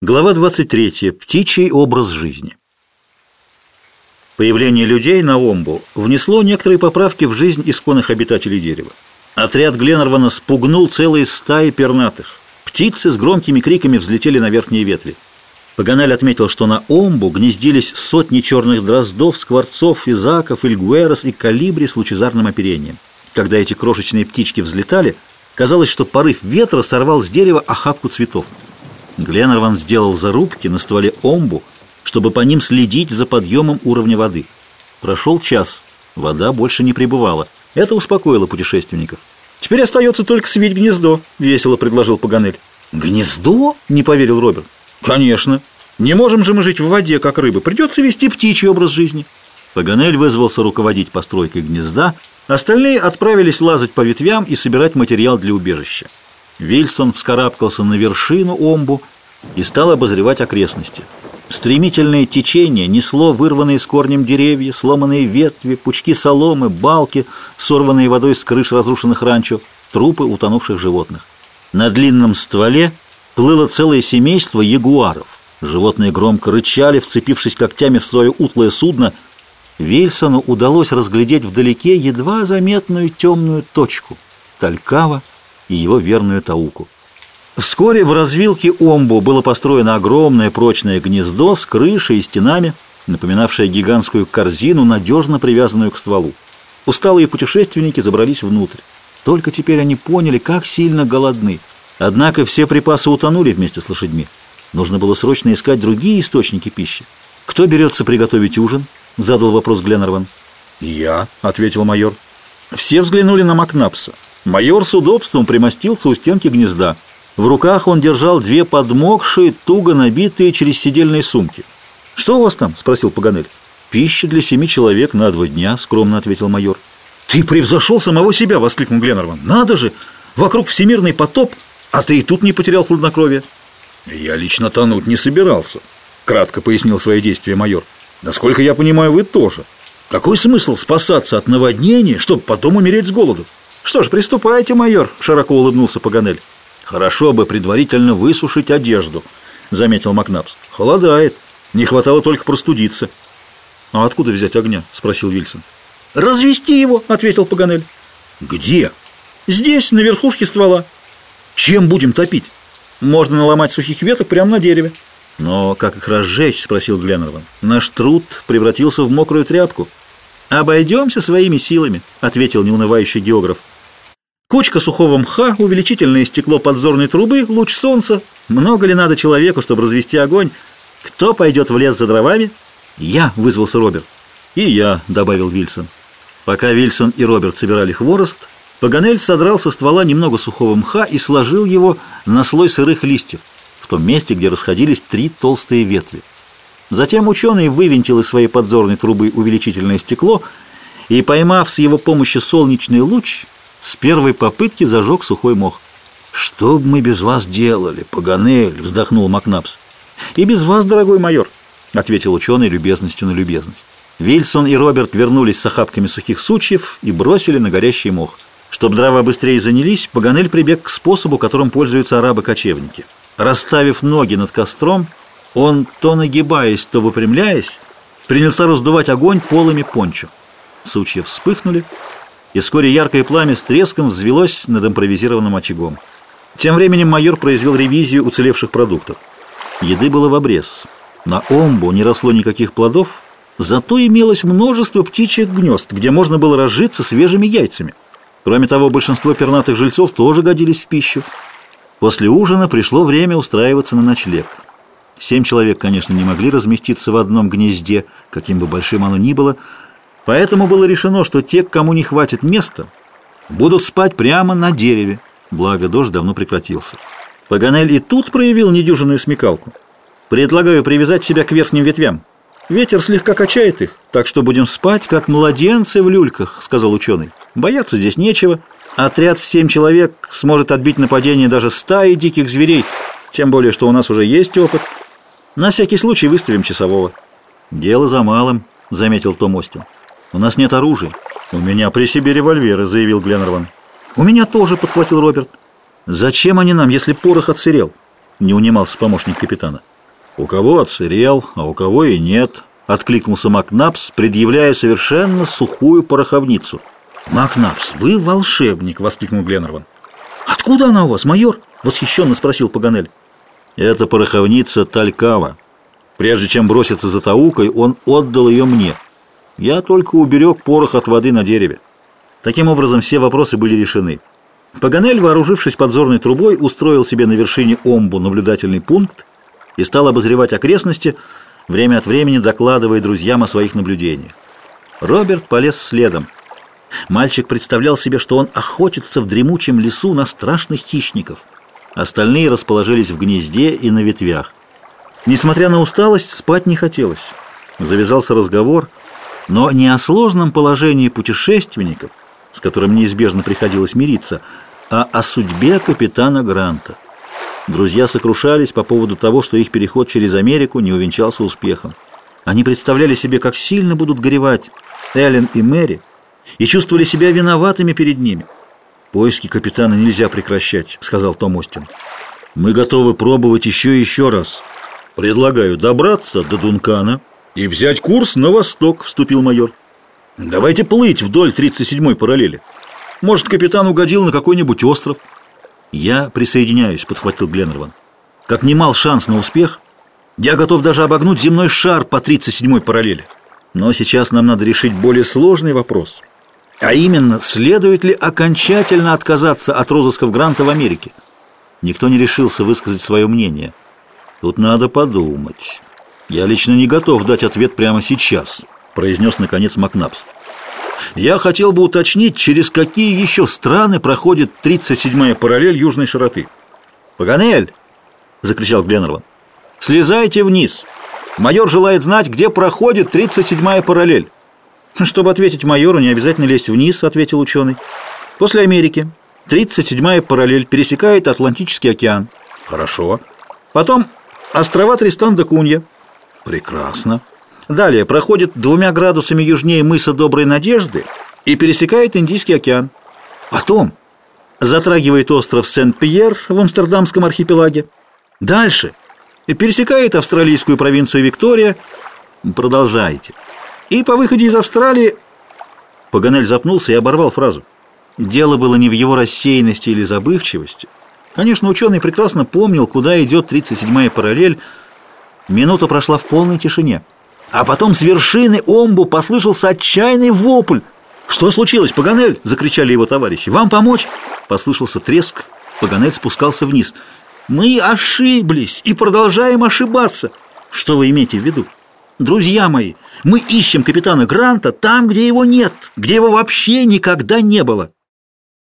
Глава 23. Птичий образ жизни. Появление людей на Омбу внесло некоторые поправки в жизнь исконных обитателей дерева. Отряд Гленнервана спугнул целые стаи пернатых. Птицы с громкими криками взлетели на верхние ветви. Паганаль отметил, что на Омбу гнездились сотни черных дроздов, скворцов, изаков, ильгуэрос и калибри с лучезарным оперением. Когда эти крошечные птички взлетали, казалось, что порыв ветра сорвал с дерева охапку цветов. Гленнерван сделал зарубки на стволе омбу, чтобы по ним следить за подъемом уровня воды. Прошел час. Вода больше не прибывала. Это успокоило путешественников. «Теперь остается только свить гнездо», — весело предложил Паганель. «Гнездо?» — не поверил Роберт. «Конечно. Не можем же мы жить в воде, как рыбы. Придется вести птичий образ жизни». Паганель вызвался руководить постройкой гнезда, остальные отправились лазать по ветвям и собирать материал для убежища. Вильсон вскарабкался на вершину омбу и стал обозревать окрестности. Стремительное течение несло вырванные с корнем деревья, сломанные ветви, пучки соломы, балки, сорванные водой с крыш разрушенных ранчо, трупы утонувших животных. На длинном стволе плыло целое семейство ягуаров. Животные громко рычали, вцепившись когтями в свое утлое судно. Вильсону удалось разглядеть вдалеке едва заметную темную точку — Талькава и его верную Тауку. Вскоре в развилке Омбу было построено огромное прочное гнездо с крышей и стенами, напоминавшее гигантскую корзину, надежно привязанную к стволу. Усталые путешественники забрались внутрь. Только теперь они поняли, как сильно голодны. Однако все припасы утонули вместе с лошадьми. Нужно было срочно искать другие источники пищи. «Кто берется приготовить ужин?» — задал вопрос Гленнерван. «Я», — ответил майор. Все взглянули на Макнапса. Майор с удобством примостился у стенки гнезда. В руках он держал две подмокшие, туго набитые через сидельные сумки. «Что у вас там?» – спросил Паганель. «Пища для семи человек на два дня», – скромно ответил майор. «Ты превзошел самого себя!» – воскликнул Гленнерван. «Надо же! Вокруг всемирный потоп, а ты и тут не потерял хладнокровие». «Я лично тонуть не собирался», – кратко пояснил свои действия майор. «Насколько я понимаю, вы тоже. Какой смысл спасаться от наводнения, чтобы потом умереть с голоду?» «Что ж, приступайте, майор», — широко улыбнулся Паганель. «Хорошо бы предварительно высушить одежду», — заметил Макнапс. «Холодает. Не хватало только простудиться». «А откуда взять огня?» — спросил Вильсон. «Развести его», — ответил Паганель. «Где?» «Здесь, на верхушке ствола». «Чем будем топить?» «Можно наломать сухих веток прямо на дереве». «Но как их разжечь?» — спросил Гленнерван. «Наш труд превратился в мокрую тряпку». «Обойдемся своими силами», — ответил неунывающий географ. Кучка сухого мха, увеличительное стекло подзорной трубы, луч солнца. Много ли надо человеку, чтобы развести огонь? Кто пойдет в лес за дровами? Я, вызвался Роберт. И я, добавил Вильсон. Пока Вильсон и Роберт собирали хворост, Паганель содрал со ствола немного сухого мха и сложил его на слой сырых листьев, в том месте, где расходились три толстые ветви. Затем ученый вывинтил из своей подзорной трубы увеличительное стекло и, поймав с его помощью солнечный луч, с первой попытки зажег сухой мох. «Что бы мы без вас делали, Паганель?» — вздохнул Макнапс. «И без вас, дорогой майор», — ответил ученый любезностью на любезность. Вильсон и Роберт вернулись с охапками сухих сучьев и бросили на горящий мох. Чтобы дрова быстрее занялись, Паганель прибег к способу, которым пользуются арабы-кочевники. Расставив ноги над костром, он, то нагибаясь, то выпрямляясь, принялся раздувать огонь полыми пончо. Сучья вспыхнули, и вскоре яркое пламя с треском взвелось над импровизированным очагом. Тем временем майор произвел ревизию уцелевших продуктов. Еды было в обрез. На омбу не росло никаких плодов, зато имелось множество птичьих гнезд, где можно было разжиться свежими яйцами. Кроме того, большинство пернатых жильцов тоже годились в пищу. После ужина пришло время устраиваться на ночлег. Семь человек, конечно, не могли разместиться в одном гнезде, каким бы большим оно ни было, Поэтому было решено, что те, кому не хватит места, будут спать прямо на дереве, благо дождь давно прекратился. Паганель и тут проявил недюжинную смекалку. «Предлагаю привязать себя к верхним ветвям. Ветер слегка качает их, так что будем спать, как младенцы в люльках», — сказал ученый. «Бояться здесь нечего. Отряд в семь человек сможет отбить нападение даже стаи диких зверей, тем более, что у нас уже есть опыт. На всякий случай выставим часового». «Дело за малым», — заметил Том Остин. У нас нет оружия. У меня при себе револьверы, заявил Гленнерван. У меня тоже, подхватил Роберт. Зачем они нам, если порох отсырел? Не унимался помощник капитана. «У кого отсырел, а у кого и нет», — откликнулся Макнапс, предъявляя совершенно сухую пороховницу. «Макнапс, вы волшебник!» — воскликнул Гленнерван. «Откуда она у вас, майор?» — восхищенно спросил Паганель. «Это пороховница Талькава. Прежде чем броситься за Таукой, он отдал ее мне. Я только уберег порох от воды на дереве». Таким образом, все вопросы были решены. Паганель, вооружившись подзорной трубой, устроил себе на вершине Омбу наблюдательный пункт и стал обозревать окрестности, время от времени докладывая друзьям о своих наблюдениях. Роберт полез следом. Мальчик представлял себе, что он охотится в дремучем лесу на страшных хищников. Остальные расположились в гнезде и на ветвях. Несмотря на усталость, спать не хотелось. Завязался разговор, но не о сложном положении путешественников, с которым неизбежно приходилось мириться, а о судьбе капитана Гранта. Друзья сокрушались по поводу того, что их переход через Америку не увенчался успехом. Они представляли себе, как сильно будут горевать Эллен и Мэри, и чувствовали себя виноватыми перед ними. «Поиски капитана нельзя прекращать», — сказал Том Остин. «Мы готовы пробовать еще и еще раз. Предлагаю добраться до Дункана и взять курс на восток», — вступил майор. «Давайте плыть вдоль 37-й параллели. Может, капитан угодил на какой-нибудь остров?» «Я присоединяюсь», — подхватил Гленнерван. «Как немал шанс на успех, я готов даже обогнуть земной шар по 37-й параллели. Но сейчас нам надо решить более сложный вопрос. А именно, следует ли окончательно отказаться от розысков Гранта в Америке? Никто не решился высказать свое мнение. Тут надо подумать. Я лично не готов дать ответ прямо сейчас, произнес наконец Макнапс. Я хотел бы уточнить, через какие еще страны проходит 37-я параллель южной широты. «Паганель!» — закричал Гленнерван. «Слезайте вниз! Майор желает знать, где проходит 37-я параллель». «Чтобы ответить майору, не обязательно лезть вниз», — ответил ученый. «После Америки 37-я параллель пересекает Атлантический океан». «Хорошо. Потом острова Тристан-да-Кунья». «Прекрасно». Далее проходит двумя градусами южнее мыса Доброй Надежды и пересекает Индийский океан. Потом затрагивает остров Сент-Пьер в Амстердамском архипелаге. Дальше пересекает австралийскую провинцию Виктория. Продолжайте. И по выходе из Австралии... Паганель запнулся и оборвал фразу. Дело было не в его рассеянности или забывчивости. Конечно, ученый прекрасно помнил, куда идет 37-я параллель. Минута прошла в полной тишине. А потом с вершины Омбу послышался отчаянный вопль. «Что случилось, Паганель?» – закричали его товарищи. «Вам помочь?» Послышался треск. Паганель спускался вниз. «Мы ошиблись и продолжаем ошибаться». «Что вы имеете в виду?» «Друзья мои, мы ищем капитана Гранта там, где его нет, где его вообще никогда не было».